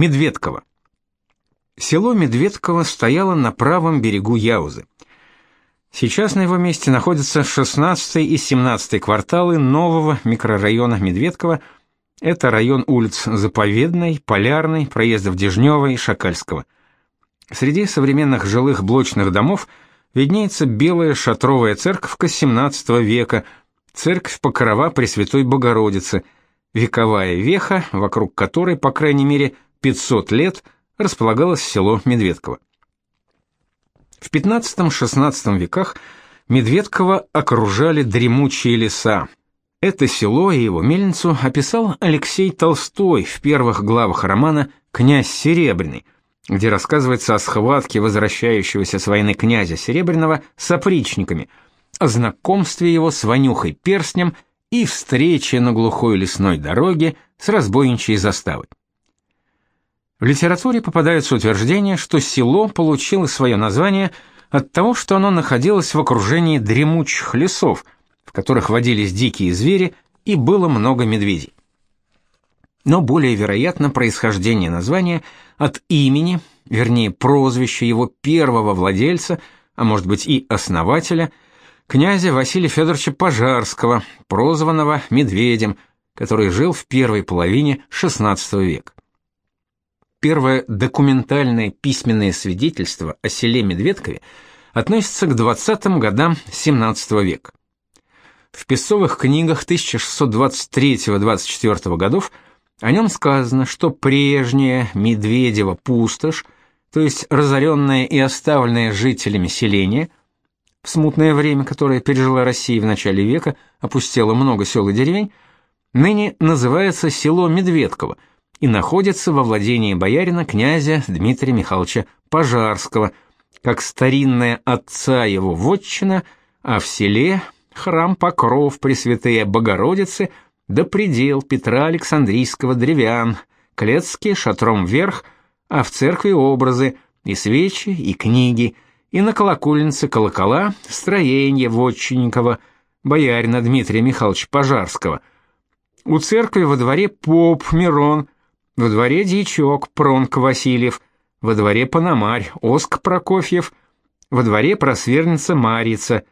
Медведково. Село Медведково стояло на правом берегу Яузы. Сейчас на его месте находятся 16 и 17 кварталы нового микрорайона Медведково. Это район улиц Заповедной, Полярной, проездов Дежнева и Шакальского. Среди современных жилых блочных домов виднеется белая шатровая церковка XVII века, церковь Покрова Пресвятой Богородицы, вековая веха, вокруг которой, по крайней мере, 500 лет располагалось село Медведково. В XV-XVI веках Медведково окружали дремучие леса. Это село и его мельницу описал Алексей Толстой в первых главах романа «Князь Серебряный», где рассказывается о схватке возвращающегося с войны князя Серебряного с опричниками, о знакомстве его с Ванюхой Перстнем и встрече на глухой лесной дороге с разбойничьей заставой. В литературе попадаются утверждения, что село получило свое название от того, что оно находилось в окружении дремучих лесов, в которых водились дикие звери и было много медведей. Но более вероятно происхождение названия от имени, вернее прозвища его первого владельца, а может быть и основателя, князя Василия Федоровича Пожарского, прозванного Медведем, который жил в первой половине XVI века. Первое документальное письменное свидетельство о селе Медведкове относится к 20-м годам XVII века. В песцовых книгах 1623-24 годов о нем сказано, что прежняя Медведева пустошь, то есть разоренное и оставленное жителями селение, в смутное время, которое пережила Россия в начале века, опустело много сел и деревень, ныне называется село Медведково – и находится во владении боярина князя Дмитрия Михайловича Пожарского, как старинная отца его вотчина, а в селе храм Покров Пресвятые Богородицы да предел Петра Александрийского древян, клетские шатром вверх, а в церкви образы, и свечи, и книги, и на колокольнице колокола, строение Вотчинникова, боярина Дмитрия Михайловича Пожарского. У церкви во дворе поп Мирон – во дворе Дьячок, Пронк Васильев, во дворе Пономарь, Оск Прокофьев, во дворе Просверница Марица,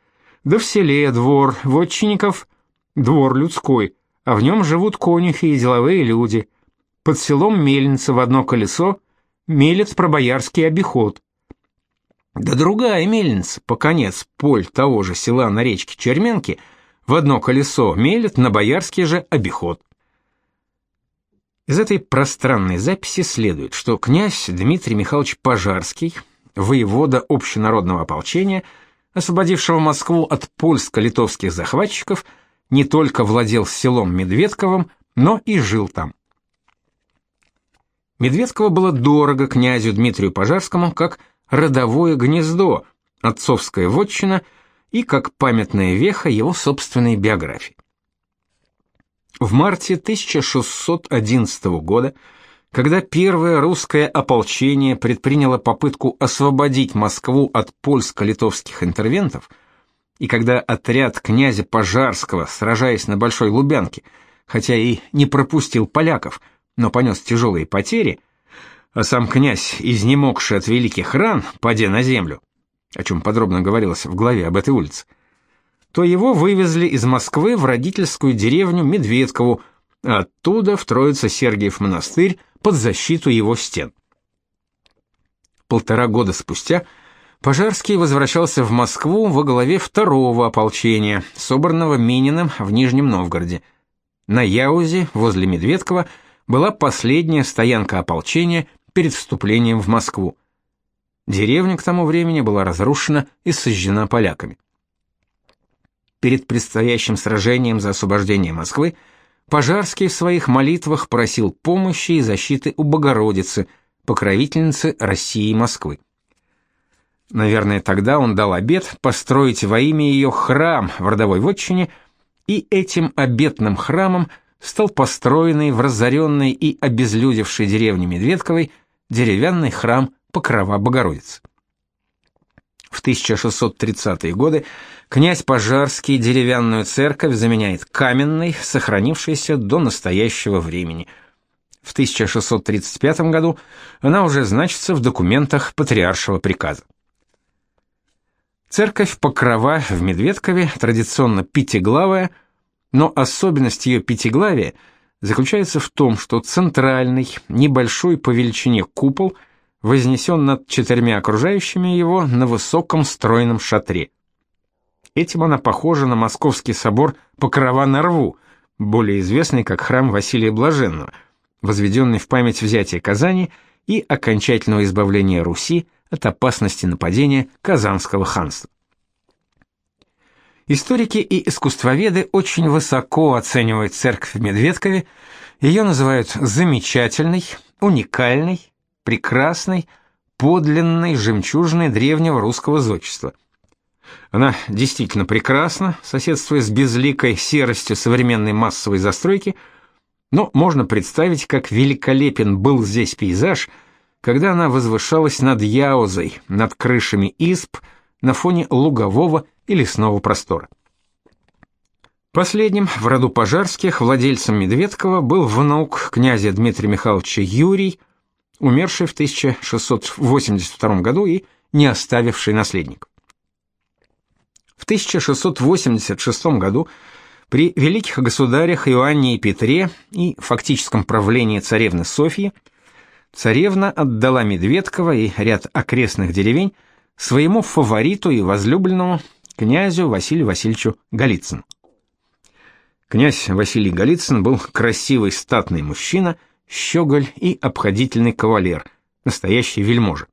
да в селе двор Вотчинников, двор людской, а в нем живут конюхи и деловые люди. Под селом Мельница в одно колесо, мелец про боярский обиход. Да другая мельница, по конец поль того же села на речке Черменки, в одно колесо мелет на боярский же обиход. Из этой пространной записи следует, что князь Дмитрий Михайлович Пожарский, воевода общенародного ополчения, освободившего Москву от польско-литовских захватчиков, не только владел селом Медведковым, но и жил там. Медведково было дорого князю Дмитрию Пожарскому как родовое гнездо, отцовская вотчина и как памятная веха его собственной биографии. В марте 1611 года, когда первое русское ополчение предприняло попытку освободить Москву от польско-литовских интервентов, и когда отряд князя Пожарского, сражаясь на Большой Лубянке, хотя и не пропустил поляков, но понес тяжелые потери, а сам князь, изнемогший от великих ран, падя на землю, о чем подробно говорилось в главе об этой улице, то его вывезли из Москвы в родительскую деревню Медведкову, а оттуда в Троице-Сергиев монастырь под защиту его стен. Полтора года спустя Пожарский возвращался в Москву во главе второго ополчения, собранного Мининым в Нижнем Новгороде. На Яузе, возле Медведкова, была последняя стоянка ополчения перед вступлением в Москву. Деревня к тому времени была разрушена и сожжена поляками перед предстоящим сражением за освобождение Москвы, Пожарский в своих молитвах просил помощи и защиты у Богородицы, покровительницы России и Москвы. Наверное, тогда он дал обет построить во имя ее храм в родовой вотчине, и этим обетным храмом стал построенный в разоренной и обезлюдевшей деревне Медведковой деревянный храм Покрова Богородицы. В 1630-е годы князь Пожарский деревянную церковь заменяет каменной, сохранившейся до настоящего времени. В 1635 году она уже значится в документах патриаршего приказа. Церковь Покрова в Медведкове традиционно пятиглавая, но особенность ее пятиглавия заключается в том, что центральный, небольшой по величине купол вознесен над четырьмя окружающими его на высоком стройном шатре. Этим она похожа на Московский собор Покрова на Рву, более известный как храм Василия Блаженного, возведенный в память взятия Казани и окончательного избавления Руси от опасности нападения Казанского ханства. Историки и искусствоведы очень высоко оценивают церковь в Медведкове, ее называют замечательной, уникальной, прекрасной, подлинной жемчужиной древнего русского зодчества. Она действительно прекрасна, соседствуя с безликой серостью современной массовой застройки, но можно представить, как великолепен был здесь пейзаж – когда она возвышалась над Яузой, над крышами изб, на фоне лугового и лесного простора. Последним в роду пожарских владельцем Медведкова был внук князя Дмитрия Михайловича Юрий, умерший в 1682 году и не оставивший наследников. В 1686 году при великих государях Иоанне и Петре и фактическом правлении царевны Софьи царевна отдала Медведково и ряд окрестных деревень своему фавориту и возлюбленному князю Василию Васильевичу Голицыну. Князь Василий Голицын был красивый статный мужчина, щеголь и обходительный кавалер, настоящий вельможа.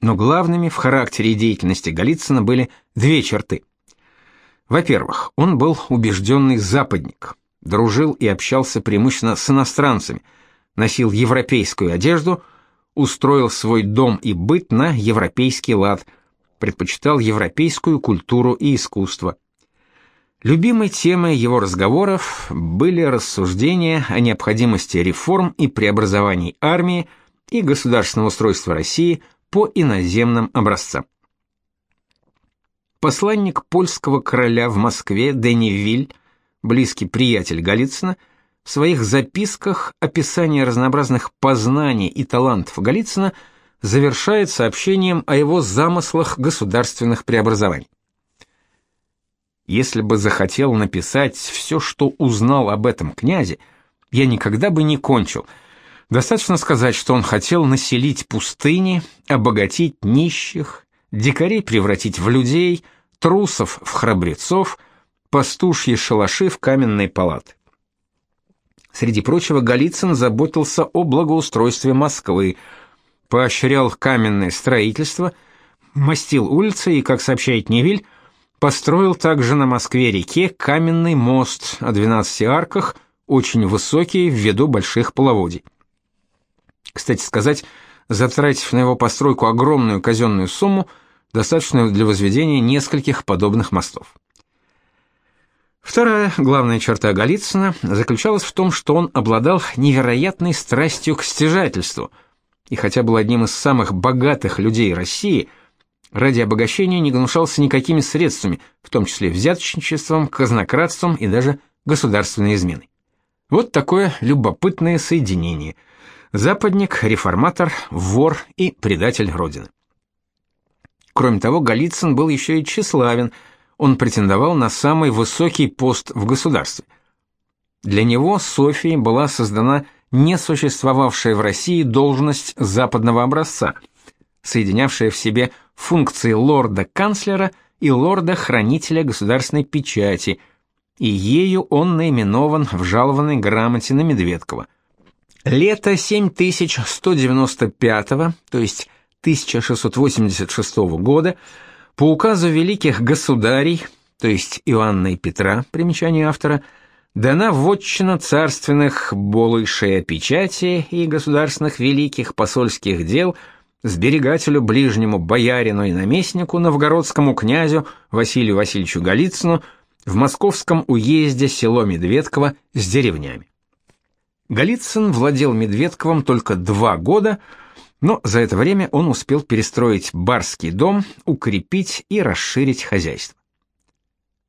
Но главными в характере и деятельности Голицына были две черты. Во-первых, он был убежденный западник, дружил и общался преимущественно с иностранцами – носил европейскую одежду, устроил свой дом и быт на европейский лад, предпочитал европейскую культуру и искусство. Любимой темой его разговоров были рассуждения о необходимости реформ и преобразований армии и государственного устройства России по иноземным образцам. Посланник польского короля в Москве Денивиль, близкий приятель Голицына, в своих записках описание разнообразных познаний и талантов Голицына завершает сообщением о его замыслах государственных преобразований. Если бы захотел написать все, что узнал об этом князе, я никогда бы не кончил. Достаточно сказать, что он хотел населить пустыни, обогатить нищих, дикарей превратить в людей, трусов в храбрецов, пастушьи шалаши в каменные палаты. Среди прочего, Голицын заботился о благоустройстве Москвы, поощрял каменное строительство, мастил улицы и, как сообщает Невиль, построил также на Москве-реке каменный мост о 12 арках, очень высокий ввиду больших половодий. Кстати сказать, затратив на его постройку огромную казенную сумму, достаточную для возведения нескольких подобных мостов. Вторая главная черта Голицына заключалась в том, что он обладал невероятной страстью к стяжательству, и хотя был одним из самых богатых людей России, ради обогащения не гнушался никакими средствами, в том числе взяточничеством, казнократством и даже государственной изменой. Вот такое любопытное соединение. Западник, реформатор, вор и предатель Родины. Кроме того, Голицын был еще и тщеславен – он претендовал на самый высокий пост в государстве. Для него Софией была создана несуществовавшая в России должность западного образца, соединявшая в себе функции лорда-канцлера и лорда-хранителя государственной печати, и ею он наименован в жалованной грамоте на Медведкова. Лето 7195, то есть 1686 года, по указу великих государей, то есть Иоанна и Петра, примечание автора, дана вотчина царственных болышей печати и государственных великих посольских дел сберегателю ближнему боярину и наместнику новгородскому князю Василию Васильевичу Голицыну в московском уезде село Медведково с деревнями. Голицын владел Медведковым только два года, но за это время он успел перестроить барский дом, укрепить и расширить хозяйство.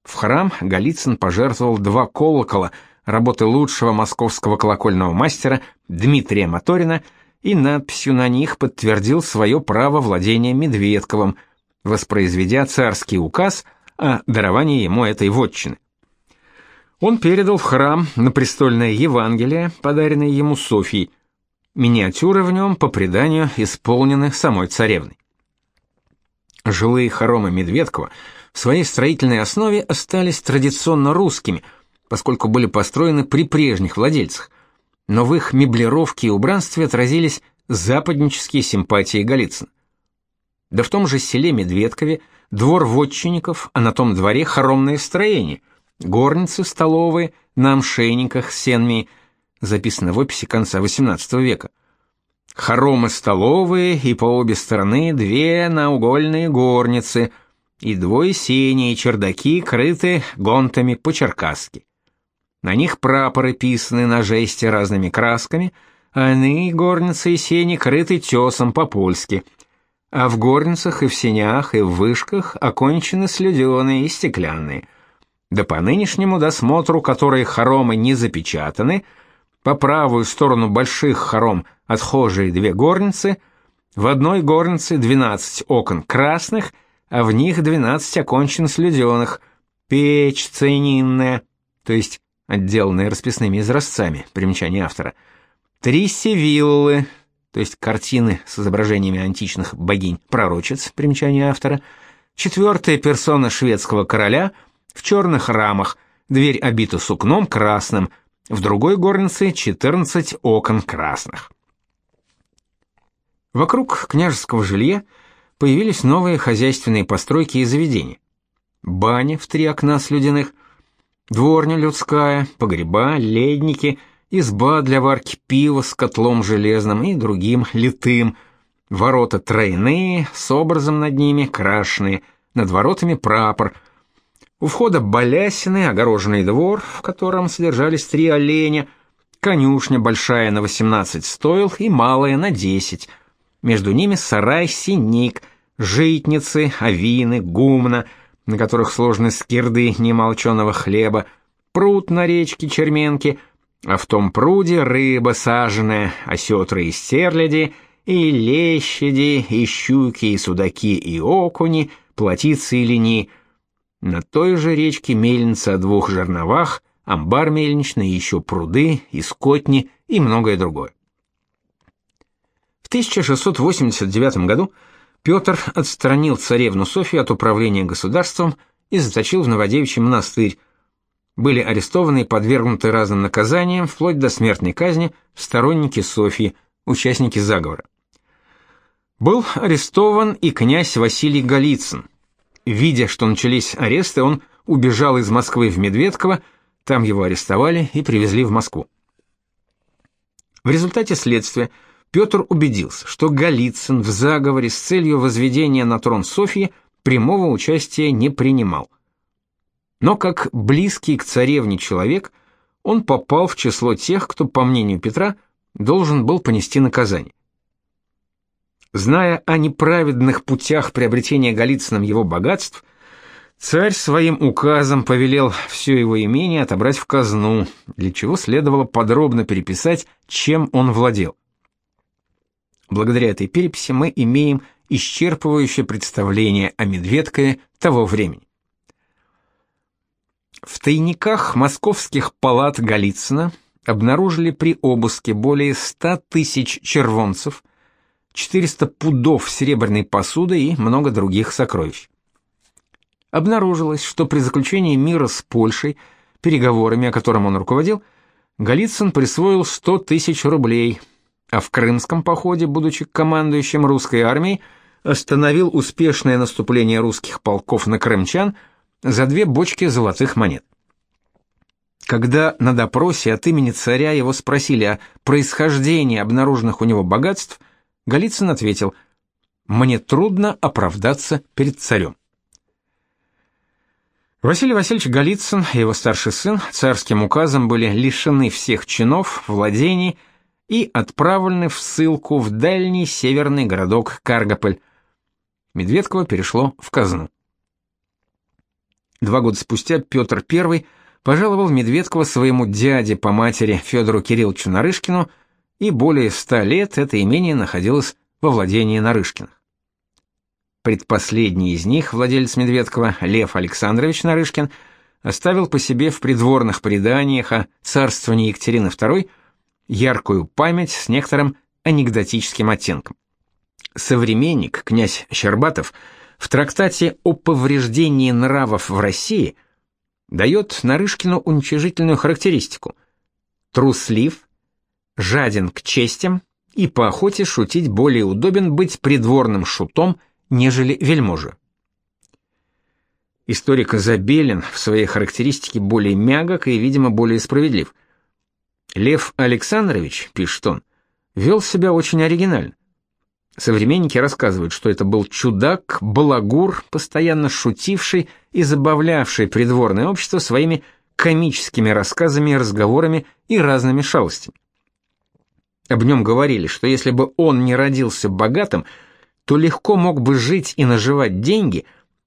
В храм Голицын пожертвовал два колокола, работы лучшего московского колокольного мастера Дмитрия Моторина и надписью на них подтвердил свое право владения Медведковым, воспроизведя царский указ о даровании ему этой вотчины. Он передал в храм на престольное Евангелие, подаренное ему Софией. Миниатюры в нем, по преданию, исполнены самой царевной. Жилые хоромы Медведкова в своей строительной основе остались традиционно русскими, поскольку были построены при прежних владельцах, но в их меблировке и убранстве отразились западнические симпатии Голицына. Да в том же селе Медведкове двор вотчинников, а на том дворе хоромное строение, горницы столовые на амшейниках с сенми, записано в описи конца XVIII века. Хоромы столовые и по обе стороны две наугольные горницы и двое сени и чердаки, крыты гонтами по-черкасски. На них прапоры писаны на жесте разными красками, а иные горницы и сени крыты тесом по-польски – а в горницах и в сенях и в вышках окончены слюденые и стеклянные. Да по нынешнему досмотру, которые хоромы не запечатаны, по правую сторону больших хором отхожие две горницы, в одной горнице 12 окон красных, а в них 12 окончен слюденых, печь цейнинная, то есть отделанная расписными изразцами, примечание автора, три севиллы, то есть картины с изображениями античных богинь-пророчиц, примечание автора, четвертая персона шведского короля в черных рамах, дверь обита сукном красным, в другой горнице 14 окон красных. Вокруг княжеского жилья появились новые хозяйственные постройки и заведения. Баня в три окна слюдяных, дворня людская, погреба, ледники – изба для варки пива с котлом железным и другим литым, ворота тройные, с образом над ними крашеные, над воротами прапор. У входа балясины, огороженный двор, в котором содержались три оленя, конюшня большая на 18 стоил и малая на 10. Между ними сарай-синик, житницы, овины, гумна, на которых сложены скирды немолченого хлеба, пруд на речке Черменки — а в том пруде рыба саженая, осетры и стерляди, и лещади, и щуки, и судаки, и окуни, плотицы и лини. На той же речке мельница о двух жерновах, амбар мельничный, еще пруды, и скотни, и многое другое. В 1689 году Петр отстранил царевну Софию от управления государством и заточил в Новодевичий монастырь, были арестованы и подвергнуты разным наказаниям, вплоть до смертной казни, сторонники Софьи, участники заговора. Был арестован и князь Василий Голицын. Видя, что начались аресты, он убежал из Москвы в Медведково, там его арестовали и привезли в Москву. В результате следствия Петр убедился, что Голицын в заговоре с целью возведения на трон Софьи прямого участия не принимал. Но как близкий к царевне человек, он попал в число тех, кто, по мнению Петра, должен был понести наказание. Зная о неправедных путях приобретения Голицыным его богатств, царь своим указом повелел все его имение отобрать в казну, для чего следовало подробно переписать, чем он владел. Благодаря этой переписи мы имеем исчерпывающее представление о Медведкове того времени. В тайниках московских палат Голицына обнаружили при обыске более 100 тысяч червонцев, 400 пудов серебряной посуды и много других сокровищ. Обнаружилось, что при заключении мира с Польшей, переговорами, о котором он руководил, Голицын присвоил 100 тысяч рублей, а в крымском походе, будучи командующим русской армией, остановил успешное наступление русских полков на крымчан – за две бочки золотых монет. Когда на допросе от имени царя его спросили о происхождении обнаруженных у него богатств, Голицын ответил: "Мне трудно оправдаться перед царем». Василий Васильевич Голицын и его старший сын царским указом были лишены всех чинов, владений и отправлены в ссылку в дальний северный городок Каргополь. Медведково перешло в казну. Два года спустя Петр I пожаловал Медведкова своему дяде по матери Федору Кирилловичу Нарышкину, и более ста лет это имение находилось во владении Нарышкиных. Предпоследний из них, владелец Медведкова, Лев Александрович Нарышкин, оставил по себе в придворных преданиях о царствовании Екатерины II яркую память с некоторым анекдотическим оттенком. Современник, князь Щербатов, в трактате о повреждении нравов в России дает Нарышкину уничижительную характеристику: труслив, жаден к честям и по охоте шутить более удобен быть придворным шутом, нежели вельможа. Историк Забелин в своей характеристике более мягок и, видимо, более справедлив. Лев Александрович, пишет он, вел себя очень оригинально. Современники рассказывают, что это был чудак, балагур, постоянно шутивший и забавлявший придворное общество своими комическими рассказами, разговорами и разными шалостями. Об нем говорили, что если бы он не родился богатым, то легко мог бы жить и наживать деньги,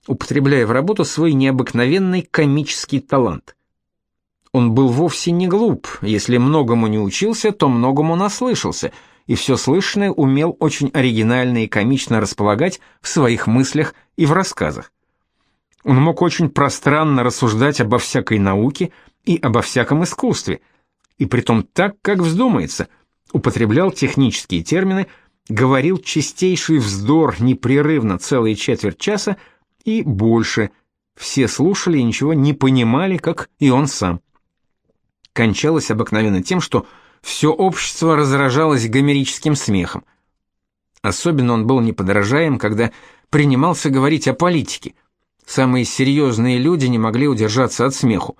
употребляя в работу свой необыкновенный комический талант. Он был вовсе не глуп, если многому не учился, то многому наслышался – и все слышанное умел очень оригинально и комично располагать в своих мыслях и в рассказах. Он мог очень пространно рассуждать обо всякой науке и обо всяком искусстве, и притом так, как вздумается, употреблял технические термины, говорил чистейший вздор непрерывно целые четверть часа и больше. Все слушали и ничего не понимали, как и он сам. Кончалось обыкновенно тем, что все общество разражалось гомерическим смехом. Особенно он был неподражаем, когда принимался говорить о политике. Самые серьезные люди не могли удержаться от смеху.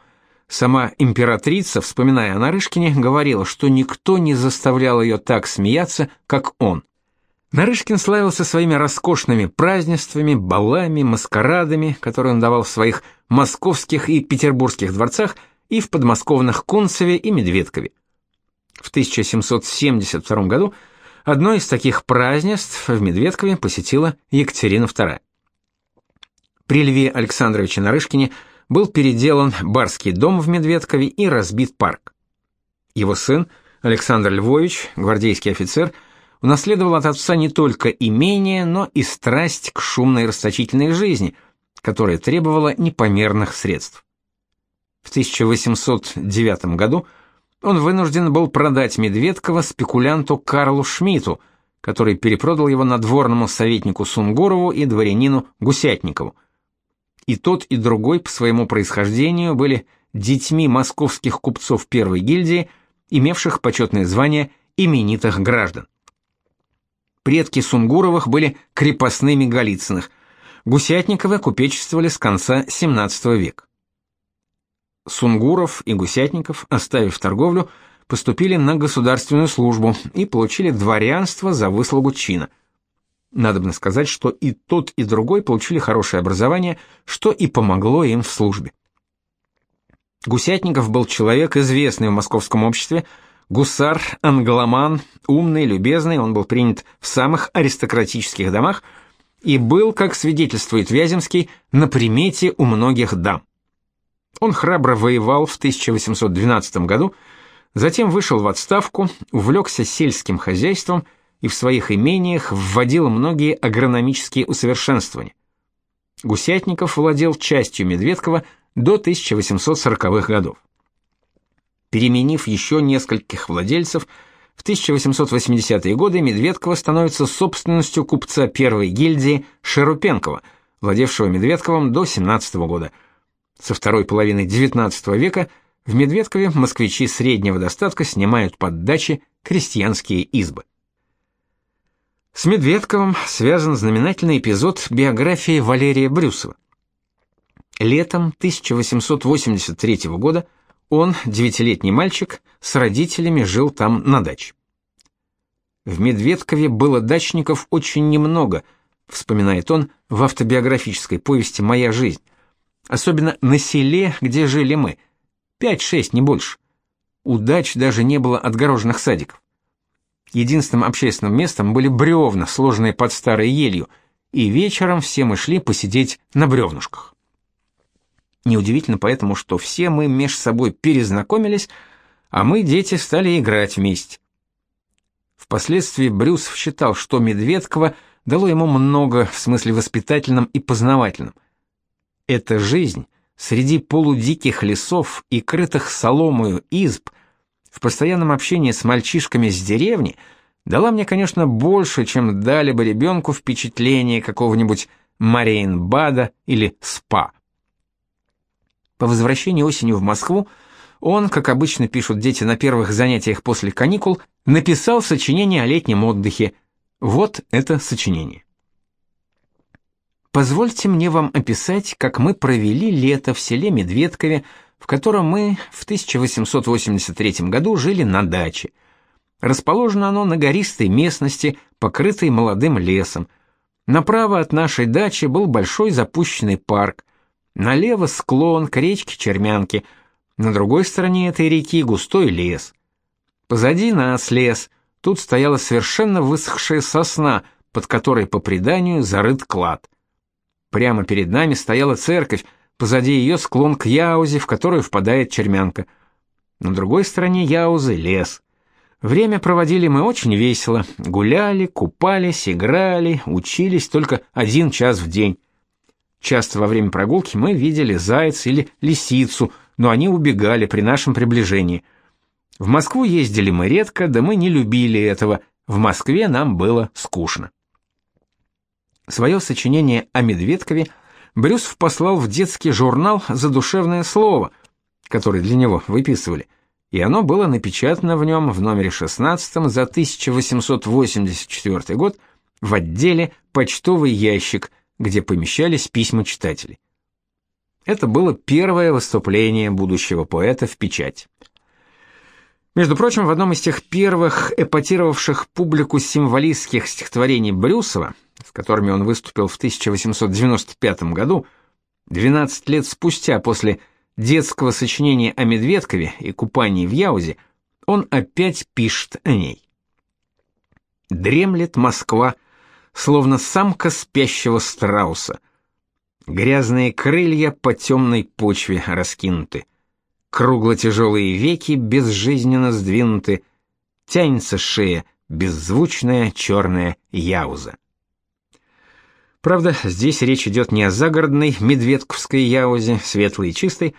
Сама императрица, вспоминая о Нарышкине, говорила, что никто не заставлял ее так смеяться, как он. Нарышкин славился своими роскошными празднествами, балами, маскарадами, которые он давал в своих московских и петербургских дворцах и в подмосковных Кунцеве и Медведкове. В 1772 году одно из таких празднеств в Медведкове посетила Екатерина II. При Льве Александровиче Нарышкине был переделан барский дом в Медведкове и разбит парк. Его сын, Александр Львович, гвардейский офицер, унаследовал от отца не только имение, но и страсть к шумной расточительной жизни, которая требовала непомерных средств. В 1809 году он вынужден был продать Медведкова спекулянту Карлу Шмидту, который перепродал его надворному советнику Сунгурову и дворянину Гусятникову. И тот, и другой по своему происхождению были детьми московских купцов первой гильдии, имевших почетное звание именитых граждан. Предки Сунгуровых были крепостными Голицыных, Гусятниковы купечествовали с конца XVII века. Сунгуров и Гусятников, оставив торговлю, поступили на государственную службу и получили дворянство за выслугу чина. Надобно сказать, что и тот, и другой получили хорошее образование, что и помогло им в службе. Гусятников был человек, известный в московском обществе, гусар, англоман, умный, любезный, он был принят в самых аристократических домах и был, как свидетельствует Вяземский, на примете у многих дам. Он храбро воевал в 1812 году, затем вышел в отставку, увлекся сельским хозяйством и в своих имениях вводил многие агрономические усовершенствования. Гусятников владел частью Медведкова до 1840-х годов. Переменив еще нескольких владельцев, в 1880-е годы Медведково становится собственностью купца первой гильдии Шерупенкова, владевшего Медведковым до 17 -го года – со второй половины XIX века в Медведкове москвичи среднего достатка снимают под дачи крестьянские избы. С Медведковым связан знаменательный эпизод биографии Валерия Брюсова. Летом 1883 года он, девятилетний мальчик, с родителями жил там на даче. В Медведкове было дачников очень немного, вспоминает он в автобиографической повести Моя жизнь особенно на селе, где жили мы. Пять-шесть, не больше. У даже не было отгороженных садиков. Единственным общественным местом были бревна, сложенные под старой елью, и вечером все мы шли посидеть на бревнушках. Неудивительно поэтому, что все мы меж собой перезнакомились, а мы, дети, стали играть вместе. Впоследствии Брюсов считал, что Медведково дало ему много в смысле воспитательном и познавательном. Эта жизнь среди полудиких лесов и крытых соломою изб, в постоянном общении с мальчишками с деревни, дала мне, конечно, больше, чем дали бы ребенку впечатление какого-нибудь Мариенбада или СПА. По возвращении осенью в Москву он, как обычно пишут дети на первых занятиях после каникул, написал сочинение о летнем отдыхе. Вот это сочинение. Позвольте мне вам описать, как мы провели лето в селе Медведкове, в котором мы в 1883 году жили на даче. Расположено оно на гористой местности, покрытой молодым лесом. Направо от нашей дачи был большой запущенный парк. Налево склон к речке Чермянки, на другой стороне этой реки густой лес. Позади нас лес, тут стояла совершенно высохшая сосна, под которой по преданию зарыт клад. Прямо перед нами стояла церковь, позади ее склон к Яузе, в которую впадает Чермянка. На другой стороне Яузы лес. Время проводили мы очень весело, гуляли, купались, играли, учились только один час в день. Часто во время прогулки мы видели зайца или лисицу, но они убегали при нашем приближении. В Москву ездили мы редко, да мы не любили этого. В Москве нам было скучно. Свое сочинение о Медведкове Брюсов послал в детский журнал «Задушевное слово», который для него выписывали, и оно было напечатано в нем в номере 16 за 1884 год в отделе «Почтовый ящик», где помещались письма читателей. Это было первое выступление будущего поэта в печать. Между прочим, в одном из тех первых эпатировавших публику символистских стихотворений Брюсова, с которыми он выступил в 1895 году, 12 лет спустя после детского сочинения о Медведкове и купании в Яузе, он опять пишет о ней. Дремлет Москва, словно самка спящего страуса. Грязные крылья по темной почве раскинуты. Кругло-тяжелые веки безжизненно сдвинуты. Тянется шея, беззвучная черная яуза. Правда, здесь речь идет не о загородной медведковской яузе, светлой и чистой,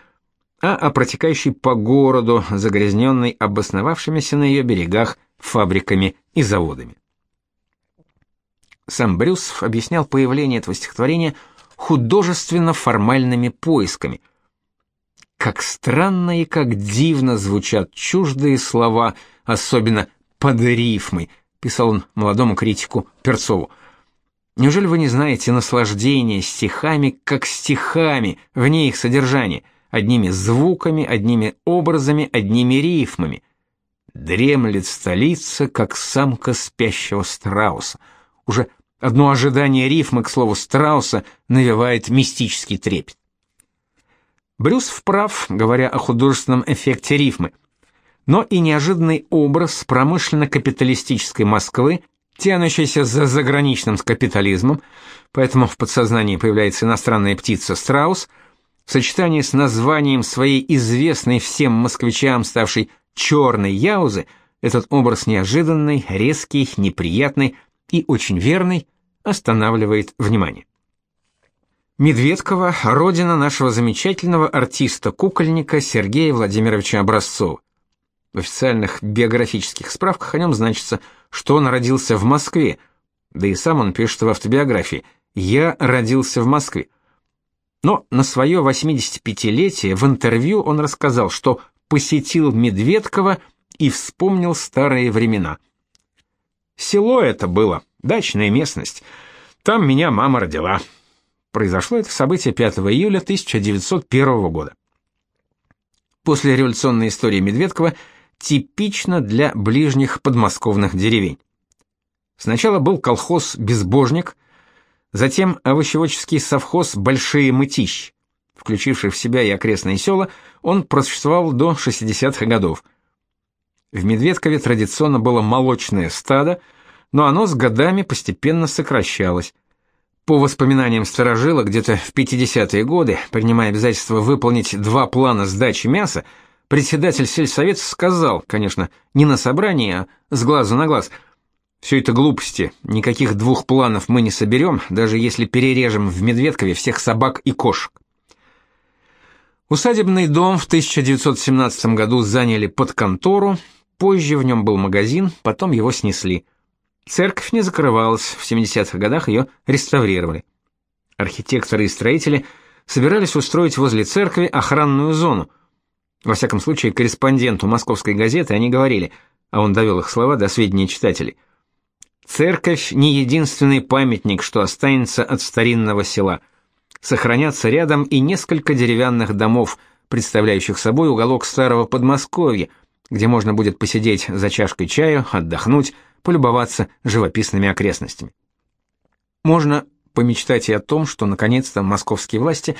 а о протекающей по городу, загрязненной обосновавшимися на ее берегах фабриками и заводами. Сам Брюсов объяснял появление этого стихотворения художественно-формальными поисками. Как странно и как дивно звучат чуждые слова, особенно под рифмой, писал он молодому критику Перцову. Неужели вы не знаете наслаждения стихами как стихами, вне их содержания, одними звуками, одними образами, одними рифмами? Дремлет столица, как самка спящего страуса. Уже Одно ожидание рифмы, к слову, Страуса навевает мистический трепет. Брюс вправ, говоря о художественном эффекте рифмы. Но и неожиданный образ промышленно-капиталистической Москвы, тянущийся за заграничным капитализмом, поэтому в подсознании появляется иностранная птица страус, в сочетании с названием своей известной всем москвичам, ставшей «черной яузы», этот образ неожиданный, резкий, неприятный и очень верный, останавливает внимание. Медведково – родина нашего замечательного артиста-кукольника Сергея Владимировича Образцова. В официальных биографических справках о нем значится, что он родился в Москве, да и сам он пишет в автобиографии «Я родился в Москве». Но на свое 85-летие в интервью он рассказал, что посетил Медведково и вспомнил старые времена. Село это было – Дачная местность. Там меня мама родила. Произошло это событие 5 июля 1901 года. После революционной истории Медведкова типично для ближних подмосковных деревень. Сначала был колхоз «Безбожник», затем овощеводческий совхоз «Большие мытищ». Включивший в себя и окрестные села, он просуществовал до 60-х годов. В Медведкове традиционно было молочное стадо, но оно с годами постепенно сокращалось. По воспоминаниям старожила, где-то в 50-е годы, принимая обязательство выполнить два плана сдачи мяса, председатель сельсовета сказал, конечно, не на собрании, а с глазу на глаз, «Все это глупости, никаких двух планов мы не соберем, даже если перережем в Медведкове всех собак и кошек». Усадебный дом в 1917 году заняли под контору, позже в нем был магазин, потом его снесли. Церковь не закрывалась, в 70-х годах ее реставрировали. Архитекторы и строители собирались устроить возле церкви охранную зону. Во всяком случае, корреспонденту московской газеты они говорили, а он довел их слова до сведения читателей. Церковь не единственный памятник, что останется от старинного села – сохранятся рядом и несколько деревянных домов, представляющих собой уголок старого Подмосковья, где можно будет посидеть за чашкой чая, отдохнуть, полюбоваться живописными окрестностями. Можно помечтать и о том, что наконец-то московские власти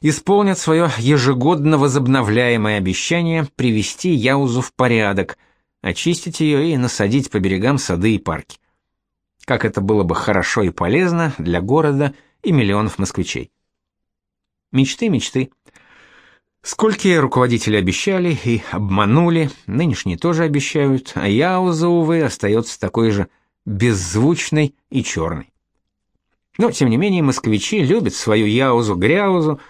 исполнят свое ежегодно возобновляемое обещание привести Яузу в порядок, очистить ее и насадить по берегам сады и парки. Как это было бы хорошо и полезно для города – и миллионов москвичей. Мечты, мечты. Сколькие руководители обещали и обманули, нынешние тоже обещают, а Яуза, увы, остается такой же беззвучной и черной. Но, тем не менее, москвичи любят свою Яузу-гряузу,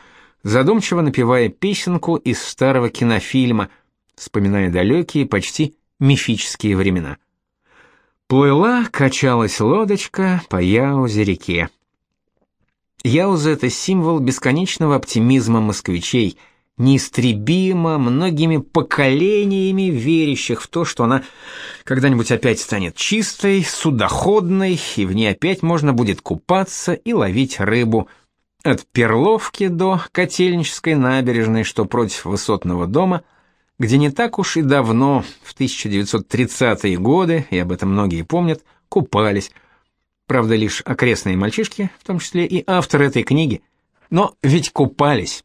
задумчиво напевая песенку из старого кинофильма, вспоминая далекие, почти мифические времена. Плыла, качалась лодочка по Яузе-реке. Яуза — это символ бесконечного оптимизма москвичей, неистребимо многими поколениями верящих в то, что она когда-нибудь опять станет чистой, судоходной, и в ней опять можно будет купаться и ловить рыбу. От Перловки до Котельнической набережной, что против высотного дома, где не так уж и давно, в 1930-е годы, и об этом многие помнят, купались – Правда, лишь окрестные мальчишки, в том числе и автор этой книги. Но ведь купались.